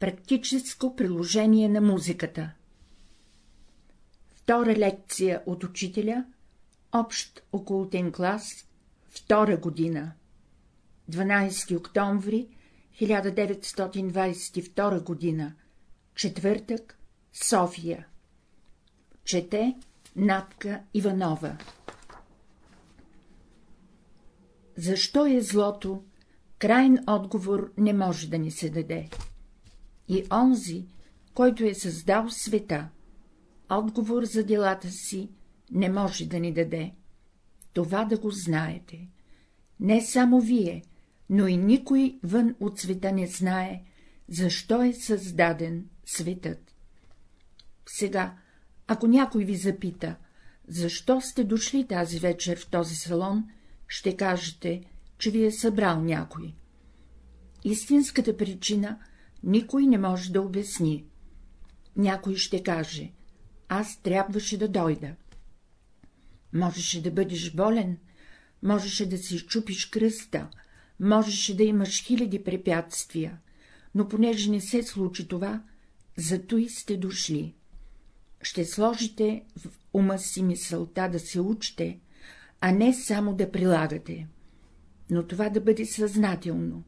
Практическо приложение на музиката Втора лекция от учителя, общ окултен клас, втора година, 12 октомври 1922 година, четвъртък, София. Чете Натка Иванова Защо е злото? Крайн отговор не може да ни се даде. И онзи, който е създал света, отговор за делата си не може да ни даде. Това да го знаете. Не само вие, но и никой вън от света не знае, защо е създаден светът. Сега, ако някой ви запита, защо сте дошли тази вечер в този салон, ще кажете, че ви е събрал някой. Истинската причина никой не може да обясни. Някой ще каже, аз трябваше да дойда. Можеше да бъдеш болен, можеше да си чупиш кръста, можеше да имаш хиляди препятствия, но понеже не се случи това, зато и сте дошли. Ще сложите в ума си мисълта да се учите, а не само да прилагате. Но това да бъде съзнателно,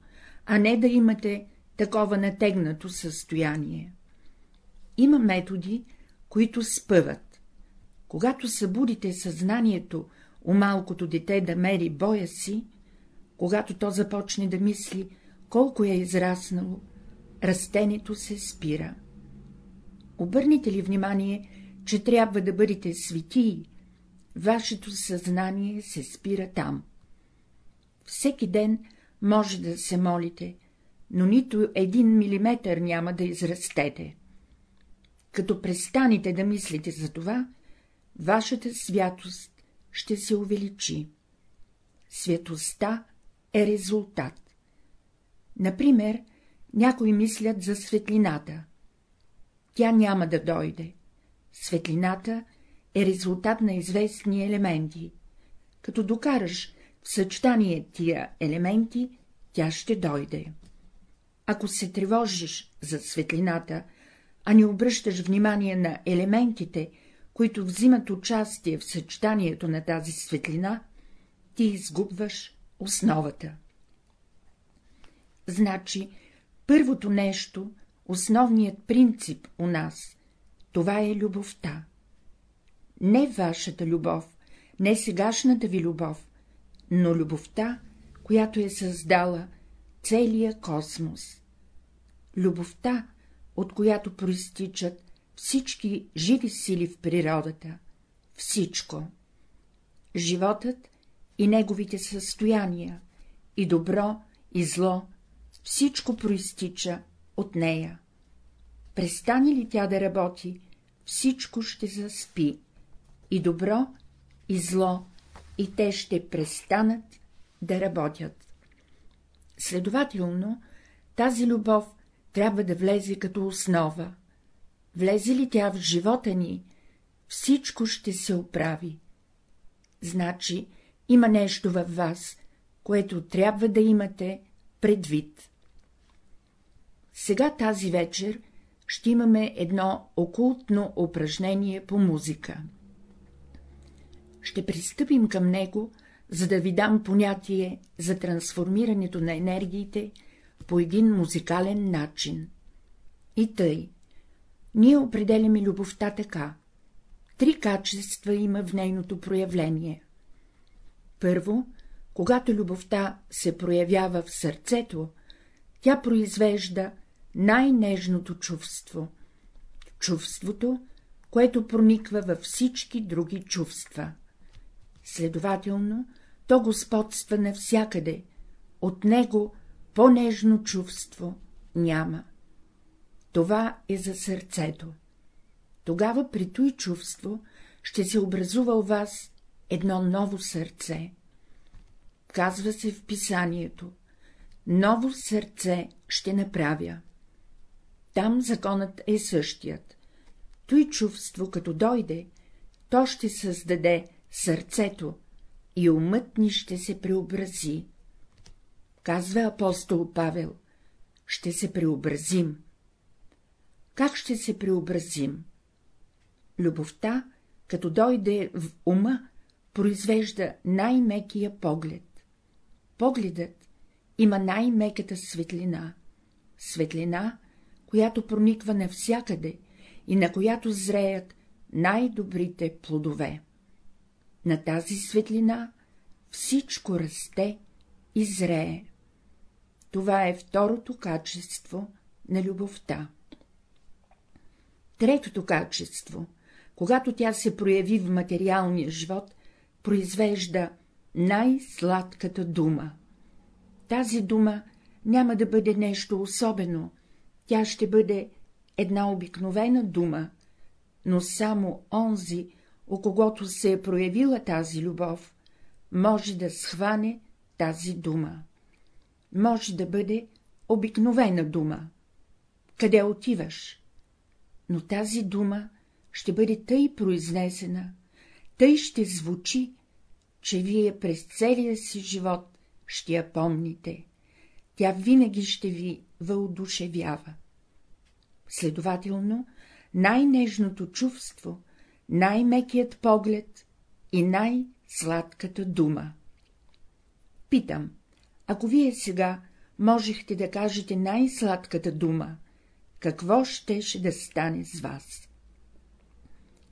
а не да имате такова натегнато състояние. Има методи, които спъват. Когато събудите съзнанието у малкото дете да мери боя си, когато то започне да мисли колко е израснало, растението се спира. Обърнете ли внимание, че трябва да бъдете светии, вашето съзнание се спира там. Всеки ден може да се молите, но нито един милиметър няма да израстете. Като престанете да мислите за това, вашата святост ще се увеличи. Светостта е резултат. Например, някои мислят за светлината. Тя няма да дойде. Светлината е резултат на известни елементи. Като докараш в съчетание тия елементи, тя ще дойде. Ако се тревожиш за светлината, а не обръщаш внимание на елементите, които взимат участие в съчетанието на тази светлина, ти изгубваш основата. Значи, първото нещо, основният принцип у нас, това е любовта. Не вашата любов, не сегашната ви любов, но любовта, която е създала целия космос. Любовта, от която проистичат всички живи сили в природата, всичко. Животът и неговите състояния, и добро, и зло, всичко проистича от нея. Престане ли тя да работи, всичко ще заспи, и добро, и зло, и те ще престанат да работят. Следователно, тази любов трябва да влезе като основа. Влезе ли тя в живота ни, всичко ще се оправи. Значи, има нещо във вас, което трябва да имате предвид. Сега тази вечер ще имаме едно окултно упражнение по музика. Ще пристъпим към него, за да ви дам понятие за трансформирането на енергиите по един музикален начин. И тъй. Ние определяме любовта така. Три качества има в нейното проявление. Първо, когато любовта се проявява в сърцето, тя произвежда най-нежното чувство — чувството, което прониква във всички други чувства. Следователно, то господства навсякъде, от него по-нежно чувство няма. Това е за сърцето. Тогава при той чувство ще се образува у вас едно ново сърце. Казва се в писанието — ново сърце ще направя. Там законът е същият. Той чувство, като дойде, то ще създаде сърцето и умът ни ще се преобрази. Казва апостол Павел, ще се преобразим. как ще се преобразим? Любовта, като дойде в ума, произвежда най-мекия поглед. Погледът има най-меката светлина. Светлина, която прониква навсякъде и на която зреят най-добрите плодове. На тази светлина всичко расте и зрее. Това е второто качество на любовта. Третото качество, когато тя се прояви в материалния живот, произвежда най-сладката дума. Тази дума няма да бъде нещо особено, тя ще бъде една обикновена дума, но само онзи, у когото се е проявила тази любов, може да схване тази дума. Може да бъде обикновена дума. Къде отиваш? Но тази дума ще бъде тъй произнесена, тъй ще звучи, че вие през целия си живот ще я помните. Тя винаги ще ви въодушевява. Следователно, най-нежното чувство, най-мекият поглед и най-сладката дума. Питам, ако вие сега можехте да кажете най-сладката дума, какво щеше да стане с вас?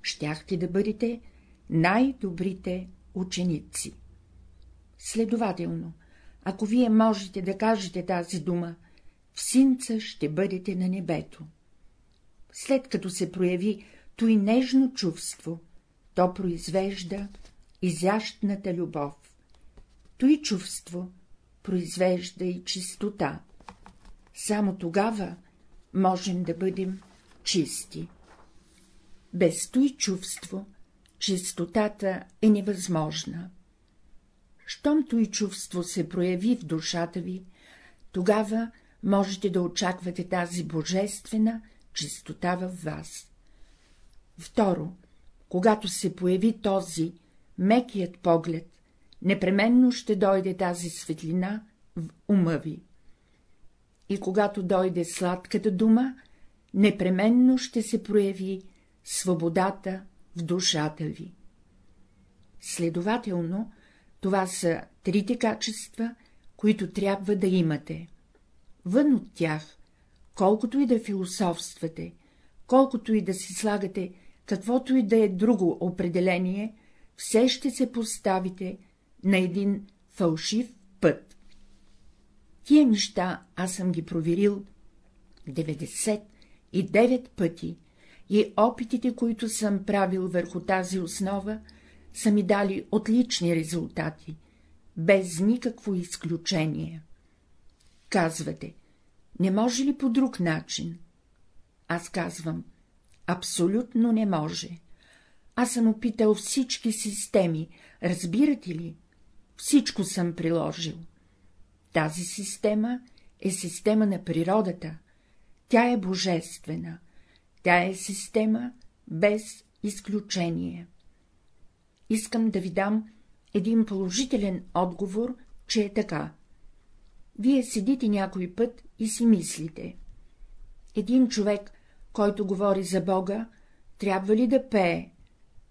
Щяхте да бъдете най-добрите ученици. Следователно, ако вие можете да кажете тази дума, в синца ще бъдете на небето. След като се прояви той нежно чувство, то произвежда изящната любов. Той чувство произвежда и чистота. Само тогава можем да бъдем чисти. Без той чувство чистотата е невъзможна. Щом той чувство се прояви в душата ви, тогава можете да очаквате тази божествена чистота в вас. Второ, когато се появи този мекият поглед, непременно ще дойде тази светлина в ума ви. И когато дойде сладката дума, непременно ще се прояви свободата в душата ви. Следователно, това са трите качества, които трябва да имате. Вън от тях, колкото и да философствате, колкото и да си слагате каквото и да е друго определение, все ще се поставите на един фалшив път. Тия неща аз съм ги проверил 99 пъти и опитите, които съм правил върху тази основа, са ми дали отлични резултати, без никакво изключение. Казвате, не може ли по друг начин? Аз казвам, абсолютно не може. Аз съм опитал всички системи, разбирате ли? Всичко съм приложил. Тази система е система на природата, тя е божествена, тя е система без изключение. Искам да ви дам един положителен отговор, че е така. Вие седите някой път и си мислите. Един човек, който говори за Бога, трябва ли да пее,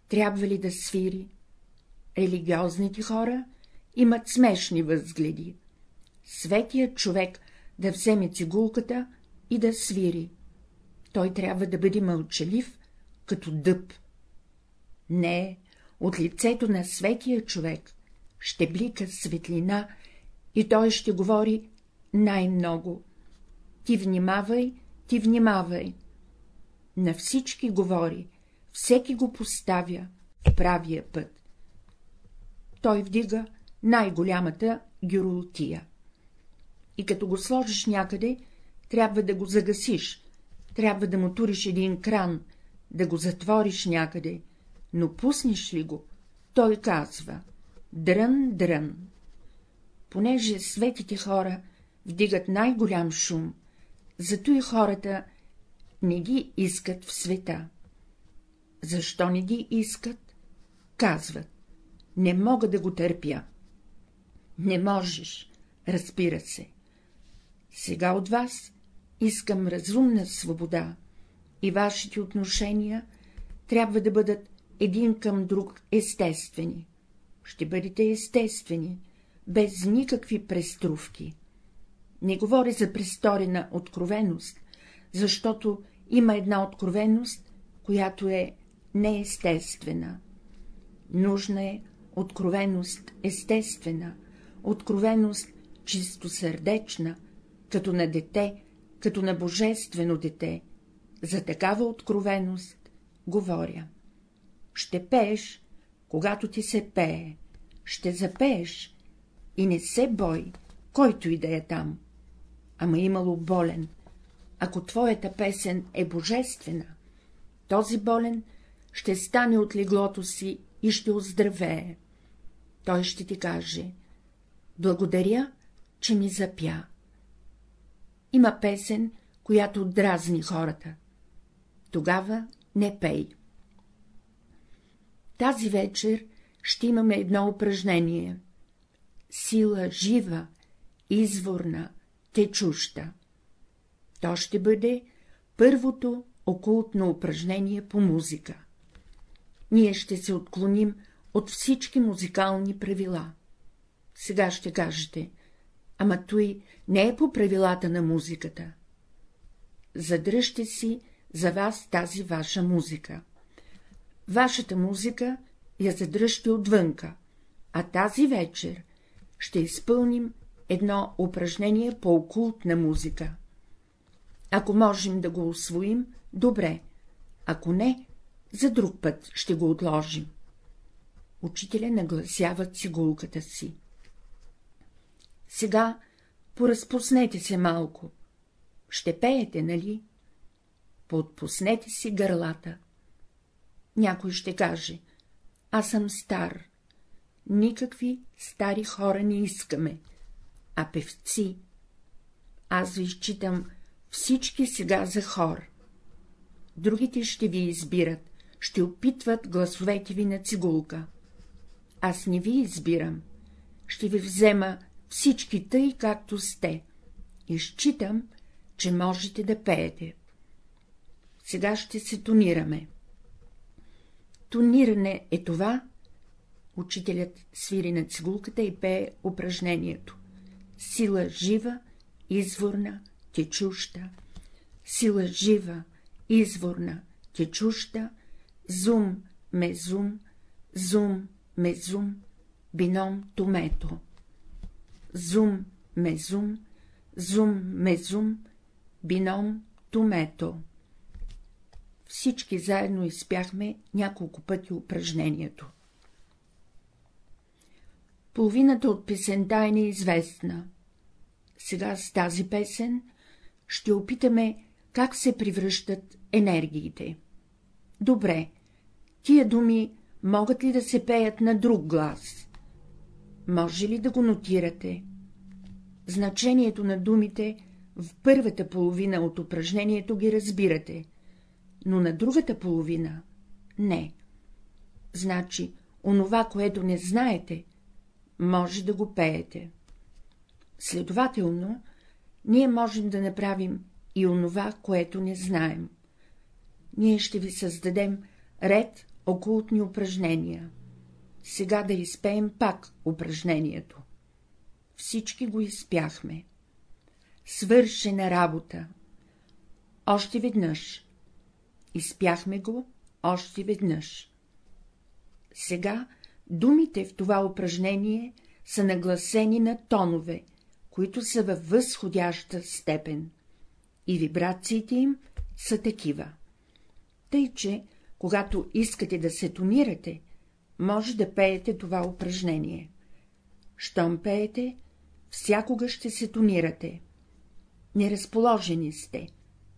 трябва ли да свири? Религиозните хора имат смешни възгледи. Светият човек да вземе цигулката и да свири. Той трябва да бъде мълчалив, като дъб. Не, от лицето на светия човек ще блика светлина и той ще говори най-много. Ти внимавай, ти внимавай. На всички говори, всеки го поставя в правия път. Той вдига най-голямата гюролтия. И като го сложиш някъде, трябва да го загасиш, трябва да му туриш един кран, да го затвориш някъде, но пуснеш ли го, той казва — дрън, дрън. Понеже светите хора вдигат най-голям шум, зато и хората не ги искат в света. Защо не ги искат? Казват — не мога да го търпя. Не можеш, разбира се. Сега от вас искам разумна свобода, и вашите отношения трябва да бъдат един към друг естествени. Ще бъдете естествени, без никакви преструвки. Не говори за престорена откровеност, защото има една откровеност, която е неестествена. Нужна е откровеност естествена, откровеност чисто сърдечна, като на дете, като на божествено дете. За такава откровеност говоря. Ще пееш, когато ти се пее, ще запееш и не се бой, който и да е там. Ама имало болен. Ако твоята песен е божествена, този болен ще стане от леглото си и ще оздравее. Той ще ти каже — благодаря, че ми запя. Има песен, която дразни хората. Тогава не пей. Тази вечер ще имаме едно упражнение. Сила жива, изворна, течуща. То ще бъде първото окултно упражнение по музика. Ние ще се отклоним от всички музикални правила. Сега ще кажете, ама той не е по правилата на музиката. Задръжте си за вас тази ваша музика. Вашата музика я задръжте отвънка, а тази вечер ще изпълним едно упражнение по окултна музика. Ако можем да го освоим, добре, ако не, за друг път ще го отложим. Учителя нагласява цигулката си. Сега поразпуснете се малко. Ще пеете, нали? Подпуснете си гърлата. Някой ще каже, аз съм стар. Никакви стари хора не искаме, а певци. Аз ви изчитам всички сега за хор. Другите ще ви избират, ще опитват гласовете ви на цигулка. Аз не ви избирам, ще ви взема всички тъй, както сте, и считам, че можете да пеете. Сега ще се тонираме. Тониране е това, учителят свири на цигулката и пее упражнението. Сила жива, изворна, течуща, сила жива, изворна, течуща, зум, мезум, зум, мезум, бином, тумето зум, мезум, зум, мезум, бином, тумето. Всички заедно изпяхме няколко пъти упражнението. Половината от песента е неизвестна. Сега с тази песен ще опитаме как се превръщат енергиите. Добре, тия думи могат ли да се пеят на друг глас? Може ли да го нотирате? Значението на думите в първата половина от упражнението ги разбирате, но на другата половина — не. Значи, онова, което не знаете, може да го пеете. Следователно, ние можем да направим и онова, което не знаем. Ние ще ви създадем ред окултни упражнения. Сега да изпеем пак упражнението. Всички го изпяхме. Свършена работа. Още веднъж. Изпяхме го още веднъж. Сега думите в това упражнение са нагласени на тонове, които са във възходяща степен, и вибрациите им са такива. Тъй, че, когато искате да се тонирате, може да пеете това упражнение. Щом пеете, всякога ще се тонирате. Неразположени сте.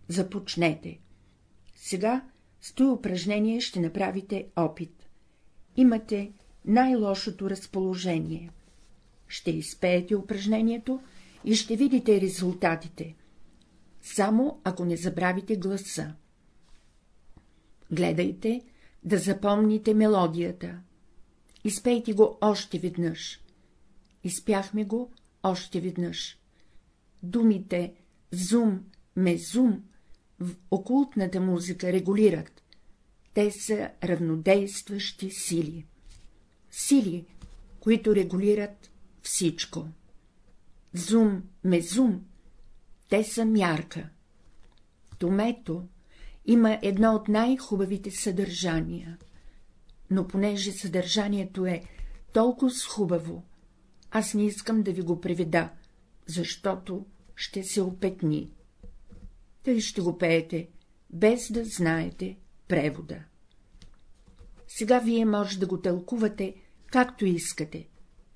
Започнете. Сега с това упражнение ще направите опит. Имате най-лошото разположение. Ще изпеете упражнението и ще видите резултатите. Само ако не забравите гласа. Гледайте да запомните мелодията. Изпейте го още веднъж. Изпяхме го още веднъж. Думите зум, мезум в окултната музика регулират. Те са равнодействащи сили. Сили, които регулират всичко. Зум, мезум, те са мярка. Томето има едно от най-хубавите съдържания, но понеже съдържанието е толкова хубаво, аз не искам да ви го преведа, защото ще се опетни. Тъй ще го пеете, без да знаете превода. Сега вие може да го тълкувате, както искате.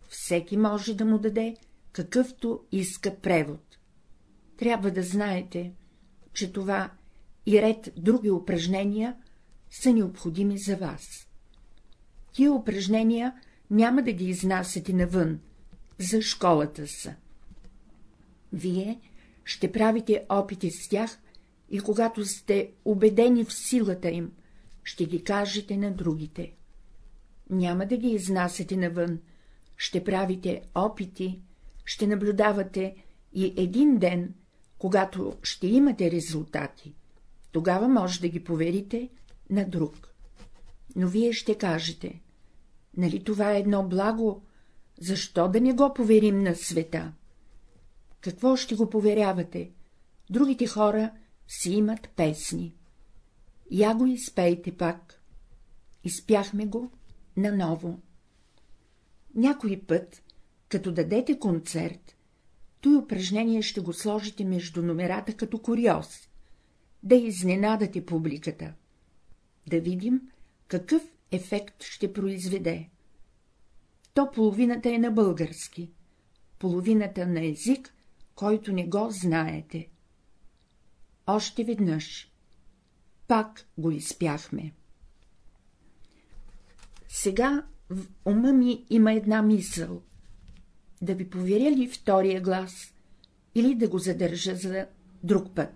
Всеки може да му даде, какъвто иска превод. Трябва да знаете, че това и ред други упражнения са необходими за вас. Тия упражнения няма да ги изнасяте навън, за школата са. Вие ще правите опити с тях и когато сте убедени в силата им, ще ги кажете на другите. Няма да ги изнасяте навън, ще правите опити, ще наблюдавате и един ден, когато ще имате резултати, тогава може да ги поверите на друг. Но вие ще кажете, нали това е едно благо, защо да не го поверим на света? Какво ще го поверявате? Другите хора си имат песни. Я го изпейте пак. Изпяхме го наново. Някой път, като дадете концерт, той упражнение ще го сложите между номерата като куриоз, да изненадате публиката. Да видим, какъв ефект ще произведе. То половината е на български, половината на език, който не го знаете. Още веднъж. Пак го изпяхме. Сега в ума ми има една мисъл — да ви поверя ли втория глас или да го задържа за друг път.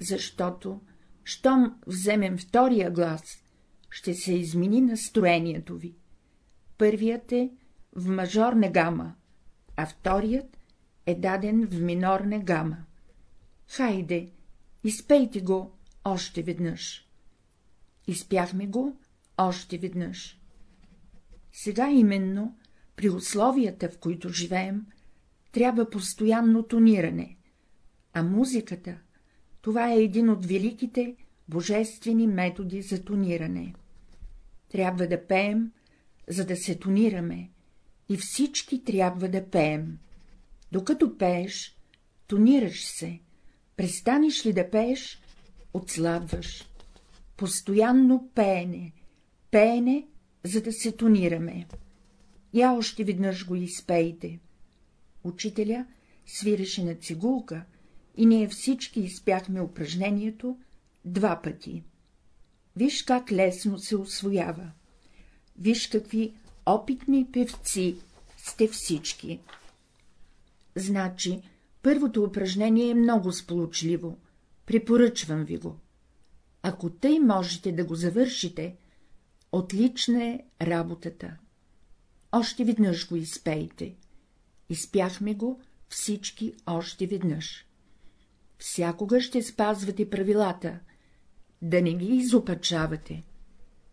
Защото, щом вземем втория глас, ще се измени настроението ви. Първият е в мажорна гама, а вторият е даден в минорна гама. Хайде, изпейте го още веднъж. Изпяхме го още веднъж. Сега именно, при условията, в които живеем, трябва постоянно тониране, а музиката — това е един от великите божествени методи за тониране. Трябва да пеем, за да се тонираме, и всички трябва да пеем. Докато пееш, тонираш се, престанеш ли да пееш, отслабваш. Постоянно пеене, пеене, за да се тонираме. Я още веднъж го изпейте. Учителя свиреше на цигулка и ние всички изпяхме упражнението два пъти. Виж как лесно се освоява. Виж какви опитни певци сте всички. Значи, първото упражнение е много сполучливо. Препоръчвам ви го. Ако тъй можете да го завършите, отлична е работата. Още веднъж го изпейте. Изпяхме го всички още веднъж. Всякога ще спазвате правилата, да не ги изопачавате.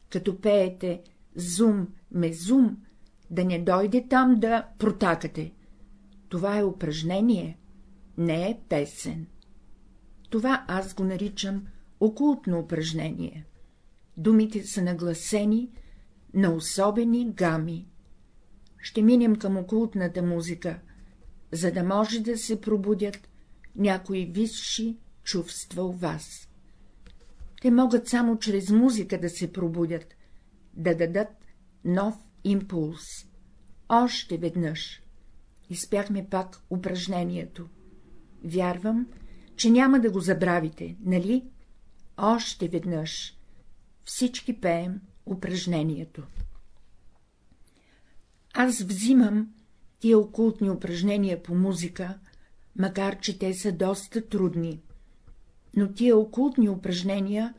Като пеете зум, мезум, да не дойде там да протакате. Това е упражнение, не е песен. Това аз го наричам окултно упражнение. Думите са нагласени на особени гами. Ще минем към окултната музика, за да може да се пробудят някои висши чувства у вас. Те могат само чрез музика да се пробудят, да дадат нов импулс. Още веднъж. Изпяхме пак упражнението. Вярвам, че няма да го забравите, нали? Още веднъж. Всички пеем упражнението. Аз взимам тия окултни упражнения по музика, макар че те са доста трудни, но тия окултни упражнения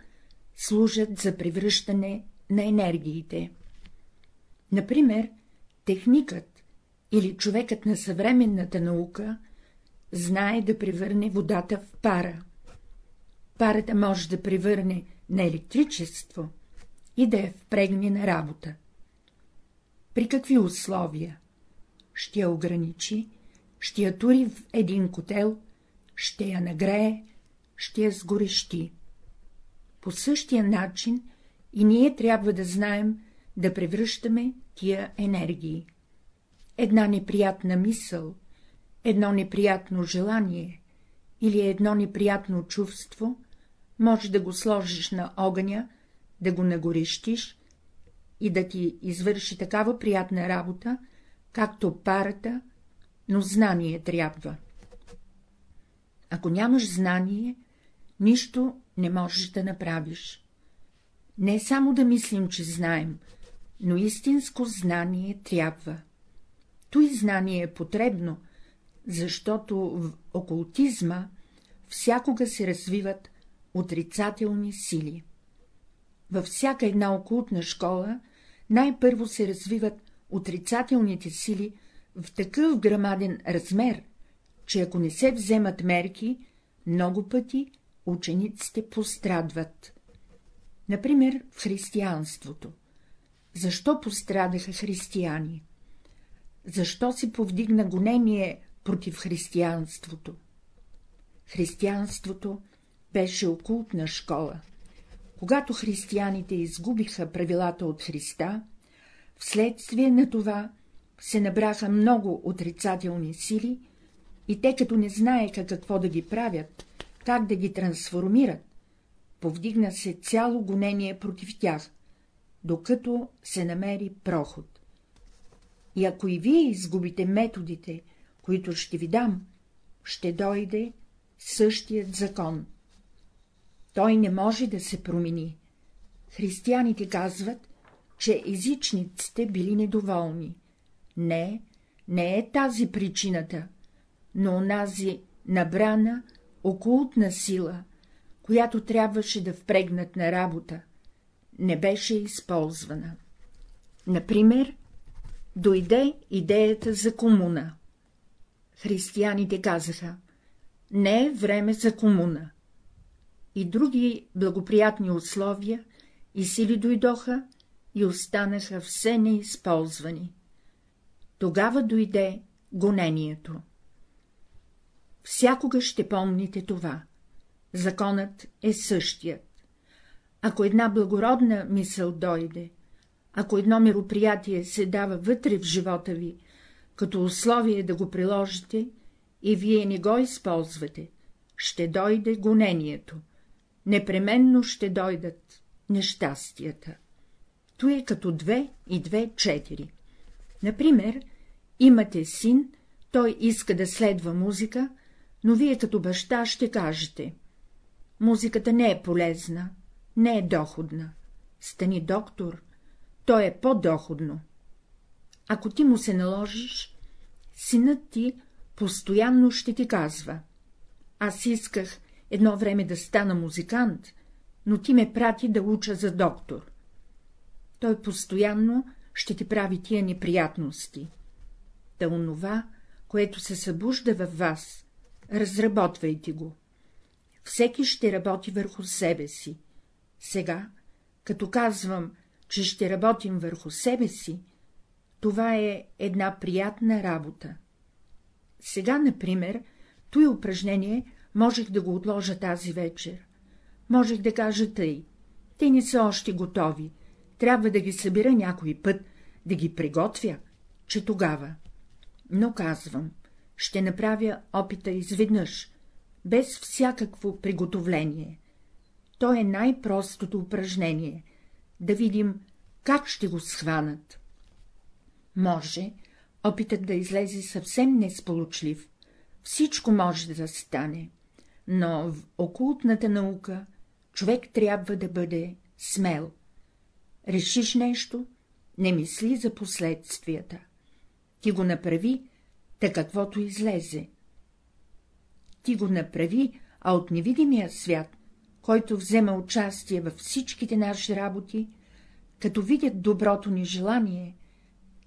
служат за превръщане на енергиите. Например, техникът или човекът на съвременната наука знае да превърне водата в пара. парата може да превърне на електричество и да я впрегне на работа. При какви условия? Ще я ограничи, ще я тури в един котел, ще я нагрее, ще я сгорещи. По същия начин и ние трябва да знаем да превръщаме тия енергии. Една неприятна мисъл, едно неприятно желание или едно неприятно чувство, може да го сложиш на огъня, да го нагорещиш и да ти извърши такава приятна работа, както парата, но знание трябва. Ако нямаш знание, нищо не можеш да направиш. Не само да мислим, че знаем, но истинско знание трябва. Той знание е потребно, защото в окултизма всякога се развиват отрицателни сили. Във всяка една окултна школа най-първо се развиват отрицателните сили в такъв грамаден размер, че ако не се вземат мерки, много пъти учениците пострадват. Например, в християнството. Защо пострадаха християни? Защо се повдигна гонение против християнството? Християнството беше окултна школа. Когато християните изгубиха правилата от Христа, вследствие на това се набраха много отрицателни сили и те, като не знаеха какво да ги правят, как да ги трансформират, повдигна се цяло гонение против тях, докато се намери проход. И ако и вие изгубите методите, които ще ви дам, ще дойде същият закон. Той не може да се промени. Християните казват, че езичниците били недоволни. Не, не е тази причината, но онази набрана окултна сила, която трябваше да впрегнат на работа, не беше използвана. Например, дойде идеята за комуна. Християните казаха, не е време за комуна. И други благоприятни условия и сили дойдоха и останаха все неизползвани. Тогава дойде гонението. Всякога ще помните това. Законът е същият. Ако една благородна мисъл дойде, ако едно мероприятие се дава вътре в живота ви, като условие да го приложите, и вие не го използвате, ще дойде гонението, непременно ще дойдат нещастията. То е като две и две четири. Например, имате син, той иска да следва музика, но вие като баща ще кажете — музиката не е полезна, не е доходна. Стани доктор, то е по-доходно. Ако ти му се наложиш, синът ти постоянно ще ти казва — аз исках едно време да стана музикант, но ти ме прати да уча за доктор. Той постоянно ще ти прави тия неприятности. Та онова, което се събужда във вас, разработвайте го. Всеки ще работи върху себе си. Сега, като казвам, че ще работим върху себе си, това е една приятна работа. Сега, например, той упражнение можех да го отложа тази вечер. Можех да кажа тъй. Те не са още готови. Трябва да ги събера някой път, да ги приготвя, че тогава. Но казвам, ще направя опита изведнъж, без всякакво приготовление. То е най-простото упражнение — да видим, как ще го схванат. Може опитът да излезе съвсем несполучлив, всичко може да стане, но в окултната наука човек трябва да бъде смел. Решиш нещо, не мисли за последствията. Ти го направи, та каквото излезе. Ти го направи, а от невидимия свят, който взема участие във всичките наши работи, като видят доброто ни желание,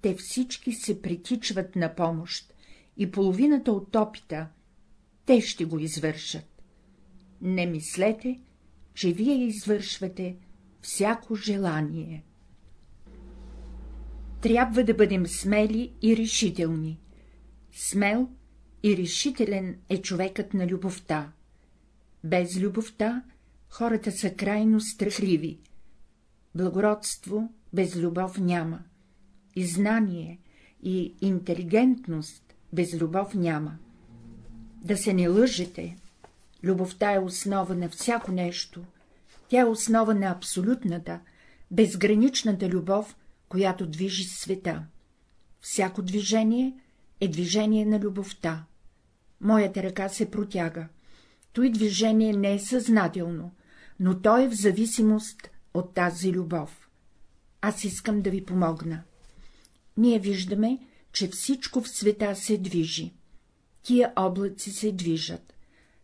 те всички се притичват на помощ и половината от опита те ще го извършат. не мислете, че вие извършвате всяко желание. Трябва да бъдем смели и решителни. Смел и решителен е човекът на любовта. Без любовта хората са крайно страхливи. Благородство без любов няма. И знание, и интелигентност без любов няма. Да се не лъжете. Любовта е основа на всяко нещо. Тя е основа на абсолютната, безграничната любов, която движи света. Всяко движение е движение на любовта. Моята ръка се протяга. Той движение не е съзнателно, но то е в зависимост от тази любов. Аз искам да ви помогна. Ние виждаме, че всичко в света се движи. Тия облаци се движат.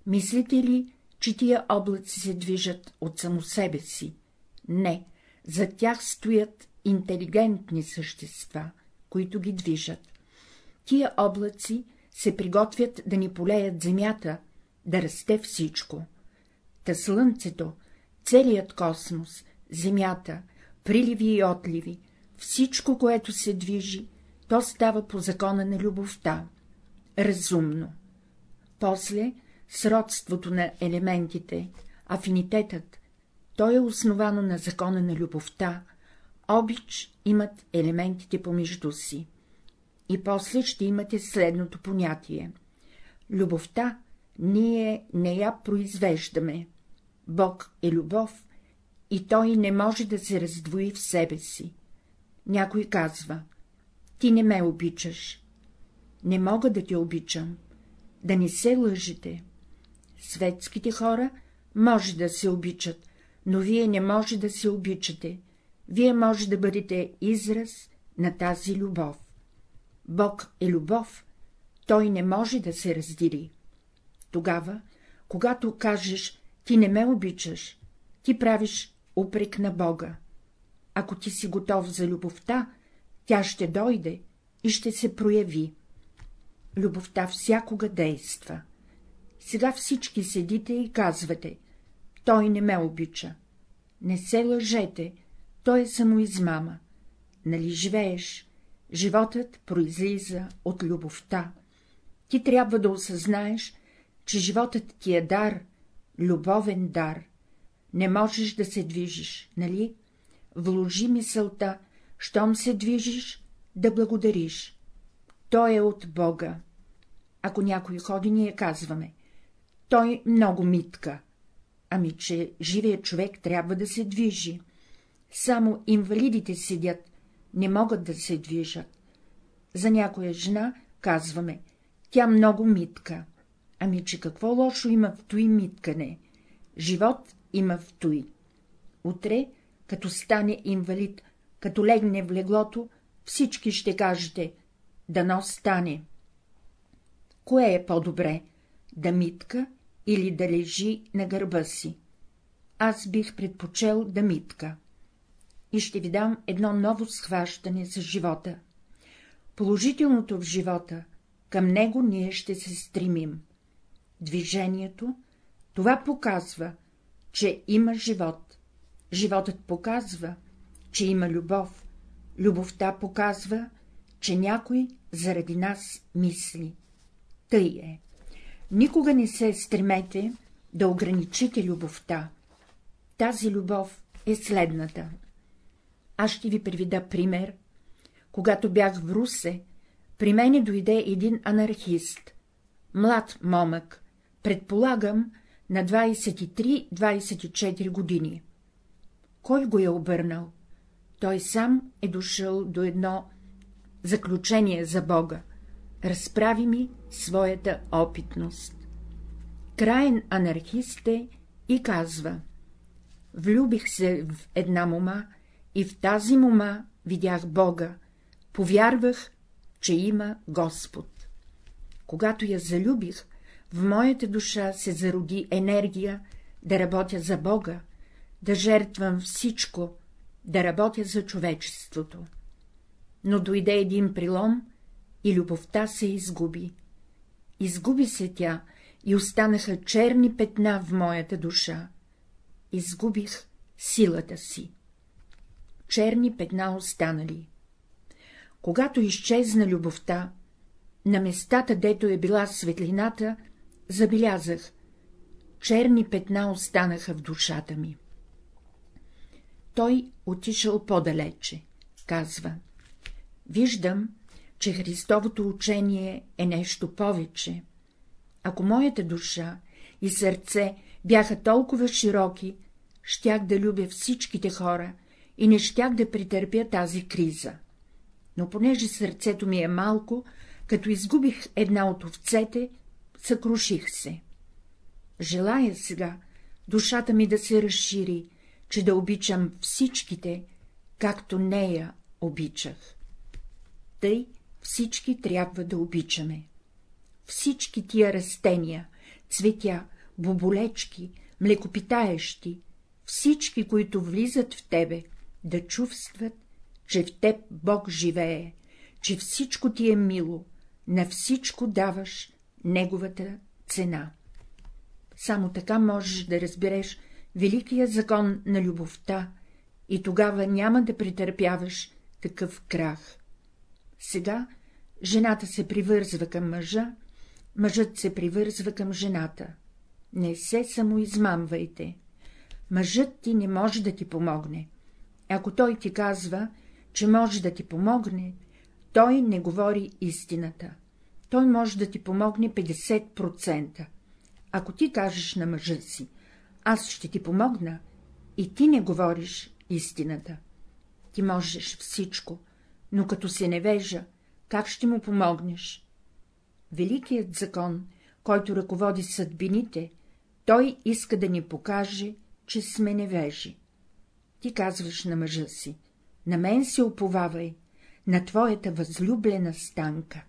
Мислите ли, че тия облаци се движат от само себе си? Не, за тях стоят интелигентни същества, които ги движат. Тия облаци се приготвят да ни полеят земята, да расте всичко. Та слънцето, целият космос, земята, приливи и отливи, всичко, което се движи, то става по закона на любовта, разумно. После сродството на елементите, афинитетът, то е основано на закона на любовта, обич имат елементите помежду си. И после ще имате следното понятие. Любовта ние не я произвеждаме. Бог е любов и той не може да се раздвои в себе си. Някой казва — ти не ме обичаш. Не мога да те обичам. Да не се лъжите. Светските хора може да се обичат, но вие не може да се обичате. Вие може да бъдете израз на тази любов. Бог е любов, той не може да се раздели. Тогава, когато кажеш, ти не ме обичаш, ти правиш упрек на Бога. Ако ти си готов за любовта, тя ще дойде и ще се прояви. Любовта всякога действа. Сега всички седите и казвате — той не ме обича. Не се лъжете, той е самоизмама. Нали живееш? Животът произлиза от любовта. Ти трябва да осъзнаеш, че животът ти е дар, любовен дар. Не можеш да се движиш, нали? Вложи мисълта, щом се движиш, да благодариш. Той е от Бога. Ако някой ходи, ние казваме. Той много митка. Ами, че живият човек трябва да се движи. Само инвалидите седят, не могат да се движат. За някоя жена казваме, тя много митка. Ами, че какво лошо има в той миткане? Живот има в той. Утре, като стане инвалид, като легне в леглото, всички ще кажете, дано стане. Кое е по-добре, да митка или да лежи на гърба си? Аз бих предпочел да митка. И ще ви дам едно ново схващане за живота. Положителното в живота, към него ние ще се стремим. Движението, това показва, че има живот. Животът показва, че има любов. Любовта показва, че някой заради нас мисли. Тъй е. Никога не се стремете да ограничите любовта. Тази любов е следната. Аз ще ви приведа пример. Когато бях в Русе, при мене дойде един анархист, млад момък, предполагам, на 23-24 години. Кой го е обърнал? Той сам е дошъл до едно заключение за Бога. Разправи ми своята опитност. Краен анархист е и казва — влюбих се в една мома и в тази мома видях Бога, повярвах, че има Господ. Когато я залюбих, в моята душа се зароди енергия да работя за Бога, да жертвам всичко, да работя за човечеството. Но дойде един прилом и любовта се изгуби. Изгуби се тя и останаха черни петна в моята душа. Изгубих силата си. Черни петна останали. Когато изчезна любовта, на местата, дето е била светлината, забелязах, черни петна останаха в душата ми. Той отишъл по-далече, казва. Виждам, че Христовото учение е нещо повече. Ако моята душа и сърце бяха толкова широки, щях да любя всичките хора и не щях да претърпя тази криза. Но понеже сърцето ми е малко, като изгубих една от овцете, съкруших се. Желая сега душата ми да се разшири, че да обичам всичките, както нея обичах. Тъй всички трябва да обичаме. Всички тия растения, цветя, боболечки, млекопитаещи, всички, които влизат в тебе, да чувстват, че в теб Бог живее, че всичко ти е мило, на всичко даваш неговата цена. Само така можеш да разбереш великия закон на любовта и тогава няма да претърпяваш такъв крах. Сега жената се привързва към мъжа, мъжът се привързва към жената. Не се самоизмамвайте. Мъжът ти не може да ти помогне. Ако той ти казва, че може да ти помогне, той не говори истината. Той може да ти помогне 50%. Ако ти кажеш на мъжа си, аз ще ти помогна, и ти не говориш истината. Ти можеш всичко, но като се невежа, как ще му помогнеш? Великият закон, който ръководи съдбините, той иска да ни покаже, че сме невежи. Ти казваш на мъжа си, на мен се уповавай, на твоята възлюблена станка.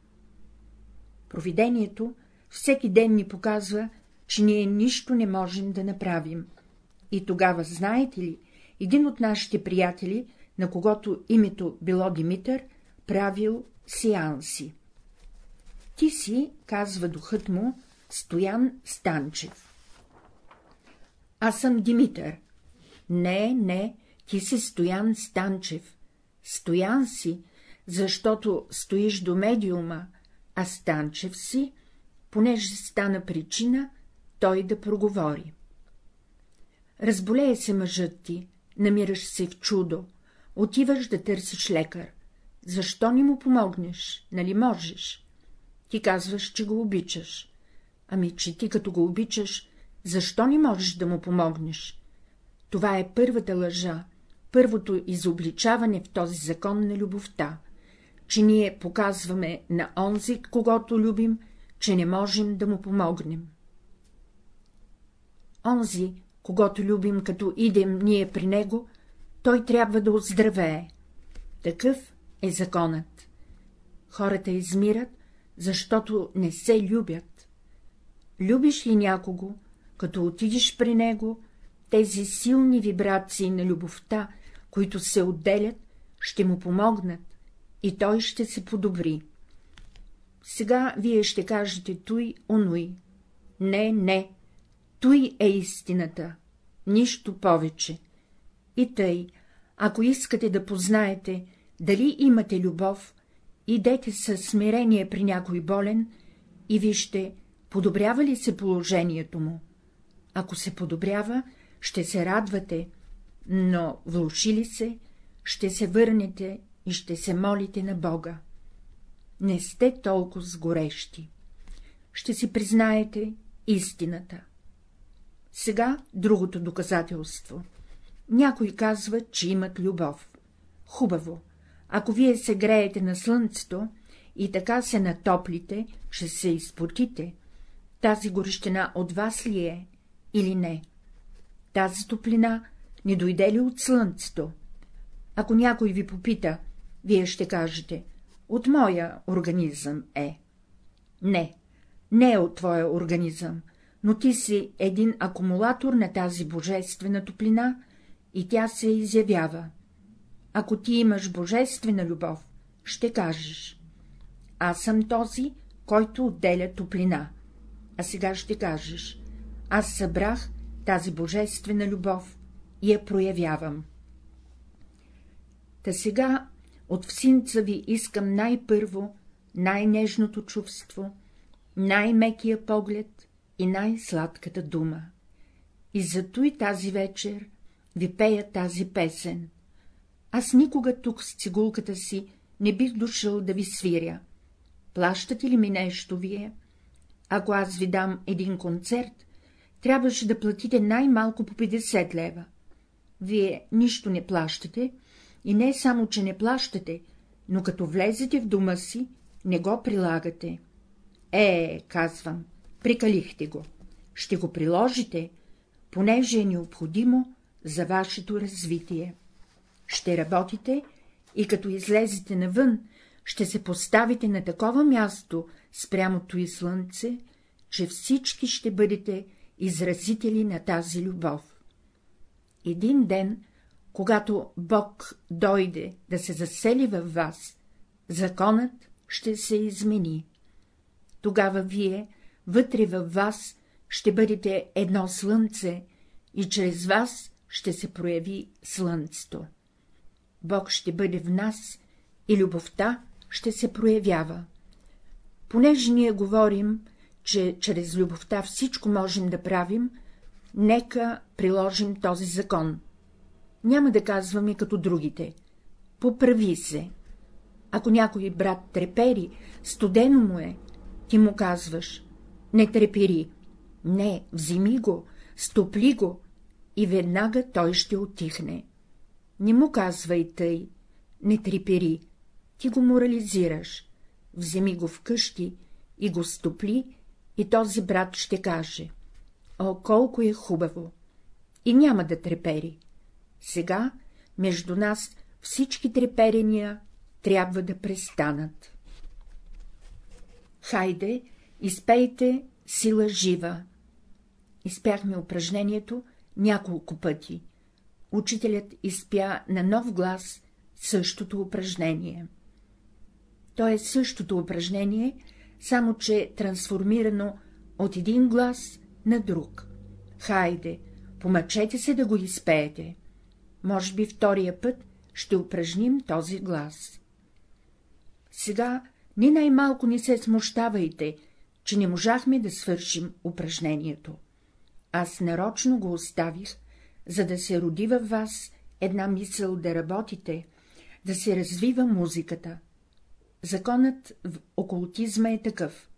Провидението всеки ден ни показва, че ние нищо не можем да направим. И тогава, знаете ли, един от нашите приятели, на когото името било Димитър, правил сеанси. Ти си, казва духът му, Стоян Станчев. Аз съм Димитър. Не, не, ти си Стоян Станчев. Стоян си, защото стоиш до медиума, а Станчев си, понеже стана причина той да проговори. Разболее се мъжът ти, намираш се в чудо, отиваш да търсиш лекар. Защо ни му помогнеш, нали можеш? Ти казваш, че го обичаш. Ами, че ти като го обичаш, защо не можеш да му помогнеш? Това е първата лъжа, първото изобличаване в този закон на любовта, че ние показваме на онзи, когато любим, че не можем да му помогнем. Онзи, когато любим, като идем ние при него, той трябва да оздравее. Такъв е законът. Хората измират, защото не се любят. Любиш ли някого, като отидеш при него, тези силни вибрации на любовта, които се отделят, ще му помогнат и той ще се подобри. Сега вие ще кажете той, онуй. Не, не, той е истината, нищо повече. И тъй, ако искате да познаете, дали имате любов, идете със смирение при някой болен и вижте, подобрява ли се положението му. Ако се подобрява, ще се радвате, но влуши ли се, ще се върнете и ще се молите на Бога. Не сте толкова сгорещи. Ще си признаете истината. Сега другото доказателство. Някой казва, че имат любов. Хубаво. Ако вие се греете на слънцето и така се натоплите, че се изпотите, тази горещина от вас ли е или не? Тази топлина не дойде ли от слънцето? Ако някой ви попита, вие ще кажете, от моя организъм е. Не, не е от твоя организъм, но ти си един акумулатор на тази божествена топлина и тя се изявява. Ако ти имаш божествена любов, ще кажеш. Аз съм този, който отделя топлина. А сега ще кажеш, аз събрах тази божествена любов и я проявявам. Та сега от всинца ви искам най-първо най-нежното чувство, най-мекия поглед и най-сладката дума. И зато и тази вечер ви пея тази песен. Аз никога тук с цигулката си не бих дошъл да ви свиря. Плащате ли ми нещо вие? Ако аз ви дам един концерт, трябваше да платите най-малко по 50 лева. Вие нищо не плащате, и не само, че не плащате, но като влезете в дома си, не го прилагате. Е, казвам, прикалихте го. Ще го приложите, понеже е необходимо за вашето развитие. Ще работите и като излезете навън, ще се поставите на такова място спрямото и слънце, че всички ще бъдете изразители на тази любов. Един ден, когато Бог дойде да се засели във вас, законът ще се измени. Тогава вие, вътре във вас, ще бъдете едно слънце и чрез вас ще се прояви слънцето. Бог ще бъде в нас и любовта ще се проявява. Понеже ние говорим, че чрез любовта всичко можем да правим, нека приложим този закон. Няма да казваме като другите. Поправи се. Ако някой брат трепери, студено му е, ти му казваш, не трепери, не, вземи го, стопли го, и веднага той ще отихне. Не му казвай тъй, не трепери, ти го морализираш, вземи го вкъщи и го стопли, и този брат ще каже — о, колко е хубаво! И няма да трепери. Сега между нас всички треперения трябва да престанат. Хайде, изпейте сила жива. Изпяхме упражнението няколко пъти. Учителят изпя на нов глас същото упражнение. То е същото упражнение, само че трансформирано от един глас на друг. Хайде, помъчете се да го изпеете. Може би втория път ще упражним този глас. Сега ни най-малко не се смущавайте, че не можахме да свършим упражнението. Аз нарочно го оставих, за да се роди във вас една мисъл да работите, да се развива музиката. Законът в окултизма е такъв.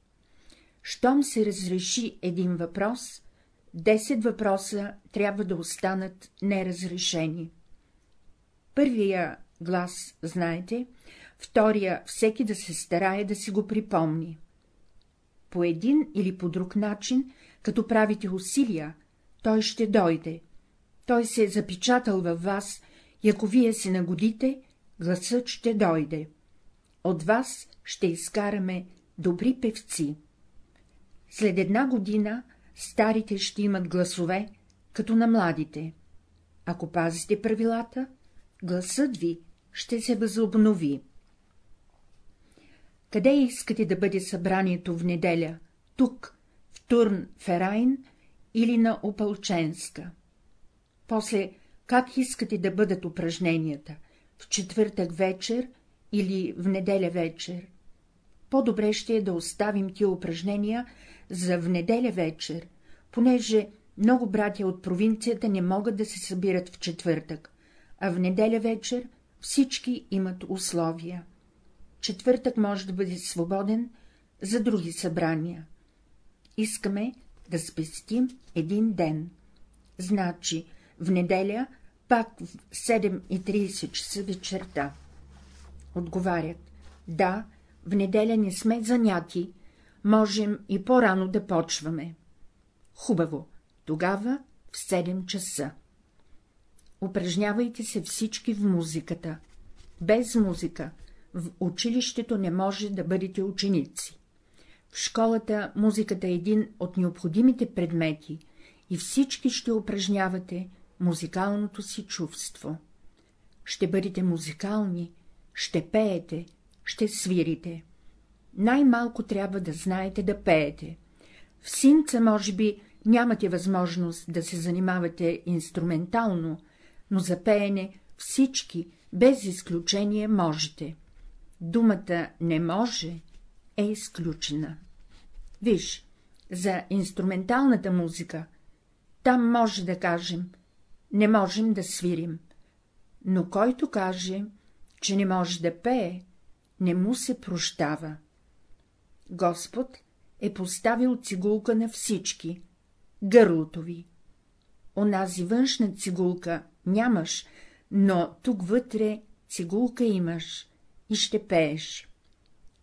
Щом се разреши един въпрос, десет въпроса трябва да останат неразрешени. Първия глас, знаете, втория всеки да се старае да си го припомни. По един или по друг начин, като правите усилия, той ще дойде. Той се е запечатал във вас и ако вие се нагодите, гласът ще дойде. От вас ще изкараме добри певци. След една година старите ще имат гласове, като на младите. Ако пазите правилата, гласът ви ще се възобнови. Къде искате да бъде събранието в неделя? Тук, в Турн Ферайн или на Опалченска? После, как искате да бъдат упражненията? В четвъртък вечер или в неделя вечер? По-добре ще е да оставим тия упражнения за в неделя вечер, понеже много братя от провинцията не могат да се събират в четвъртък, а в неделя вечер всички имат условия. Четвъртък може да бъде свободен за други събрания. Искаме да спестим един ден. Значи, в неделя, пак в 7.30 часа вечерта. Отговарят, да, в неделя не сме заняти, можем и по-рано да почваме. Хубаво, тогава в 7 часа. Упражнявайте се всички в музиката. Без музика в училището не може да бъдете ученици. В школата музиката е един от необходимите предмети и всички ще упражнявате музикалното си чувство. Ще бъдете музикални, ще пеете, ще свирите. Най-малко трябва да знаете да пеете. В синца, може би, нямате възможност да се занимавате инструментално, но за пеене всички, без изключение, можете. Думата не може е изключена. Виж, за инструменталната музика, там може да кажем, не можем да свирим, но който каже, че не може да пее, не му се прощава. Господ е поставил цигулка на всички, гърлото ви. Онази външна цигулка нямаш, но тук вътре цигулка имаш и ще пееш.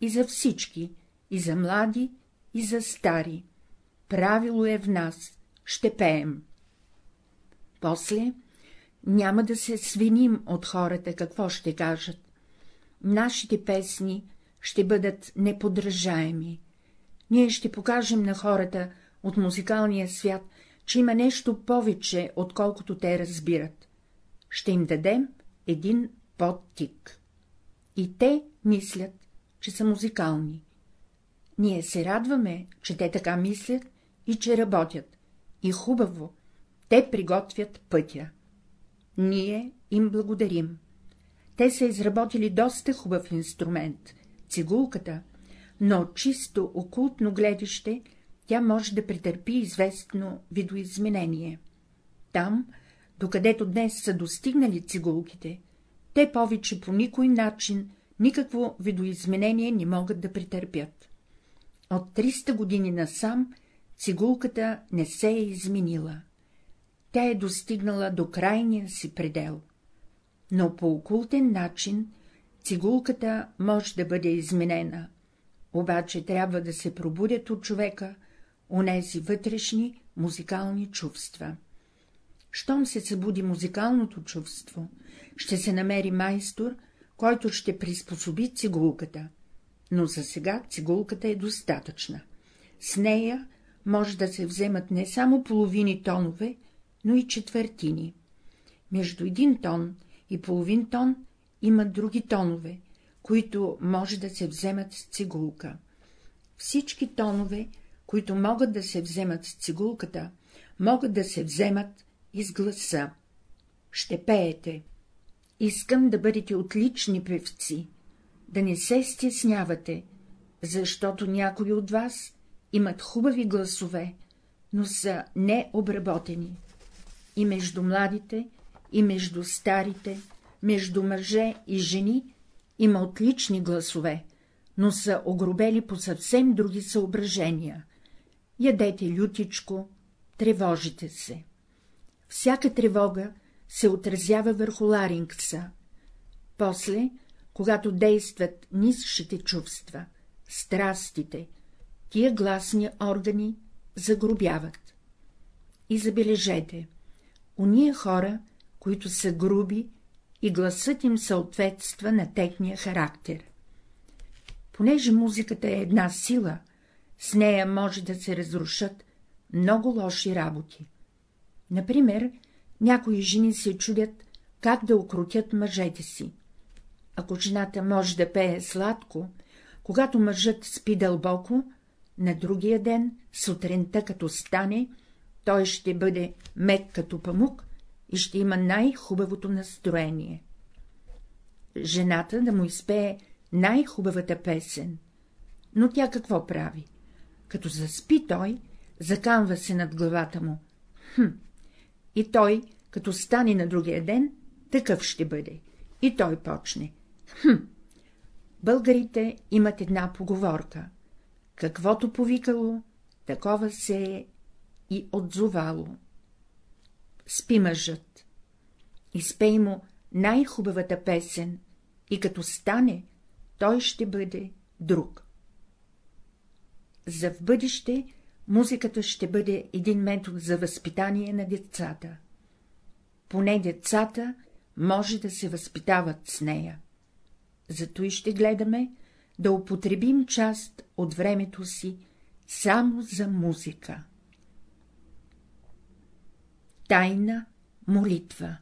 И за всички, и за млади, и за стари. Правило е в нас, ще пеем. После няма да се свиним от хората, какво ще кажат. Нашите песни ще бъдат неподражаеми. Ние ще покажем на хората от музикалния свят, че има нещо повече, отколкото те разбират. Ще им дадем един подтик. И те мислят, че са музикални. Ние се радваме, че те така мислят и че работят. И хубаво, те приготвят пътя. Ние им благодарим. Те са изработили доста хубав инструмент — цигулката, но чисто окултно гледаще тя може да претърпи известно видоизменение. Там, докъдето днес са достигнали цигулките, те повече по никой начин никакво видоизменение не могат да претърпят. От 300 години насам цигулката не се е изменила. Тя е достигнала до крайния си предел. Но по окултен начин цигулката може да бъде изменена, обаче трябва да се пробудят от човека онези вътрешни музикални чувства. Щом се събуди музикалното чувство, ще се намери майстор, който ще приспособи цигулката, но за сега цигулката е достатъчна. С нея може да се вземат не само половини тонове, но и четвъртини. Между един тон и половин тон има други тонове, които може да се вземат с цигулка. Всички тонове, които могат да се вземат с цигулката, могат да се вземат и с гласа. Ще пеете. Искам да бъдете отлични певци, да не се стеснявате, защото някои от вас имат хубави гласове, но са необработени. И между младите, и между старите, между мъже и жени има отлични гласове, но са огробели по съвсем други съображения. Ядете лютичко, тревожите се. Всяка тревога се отразява върху ларингса. После, когато действат нисшите чувства, страстите, тия гласни органи загрубяват. И забележете, уния хора, които са груби и гласът им съответства на техния характер. Понеже музиката е една сила, с нея може да се разрушат много лоши работи. Например, някои жени се чудят, как да окрутят мъжете си. Ако жената може да пее сладко, когато мъжът спи дълбоко, на другия ден, сутринта, като стане, той ще бъде мек като памук и ще има най-хубавото настроение. Жената да му изпее най-хубавата песен, но тя какво прави? Като заспи той, закамва се над главата му. Хм, и той, като стане на другия ден, такъв ще бъде. И той почне. Хм, българите имат една поговорка. Каквото повикало, такова се е и отзовало. Спи мъжът. Изпей му най-хубавата песен и като стане, той ще бъде друг. За в бъдеще музиката ще бъде един метод за възпитание на децата. Поне децата може да се възпитават с нея. Зато и ще гледаме да употребим част от времето си само за музика. Тайна молитва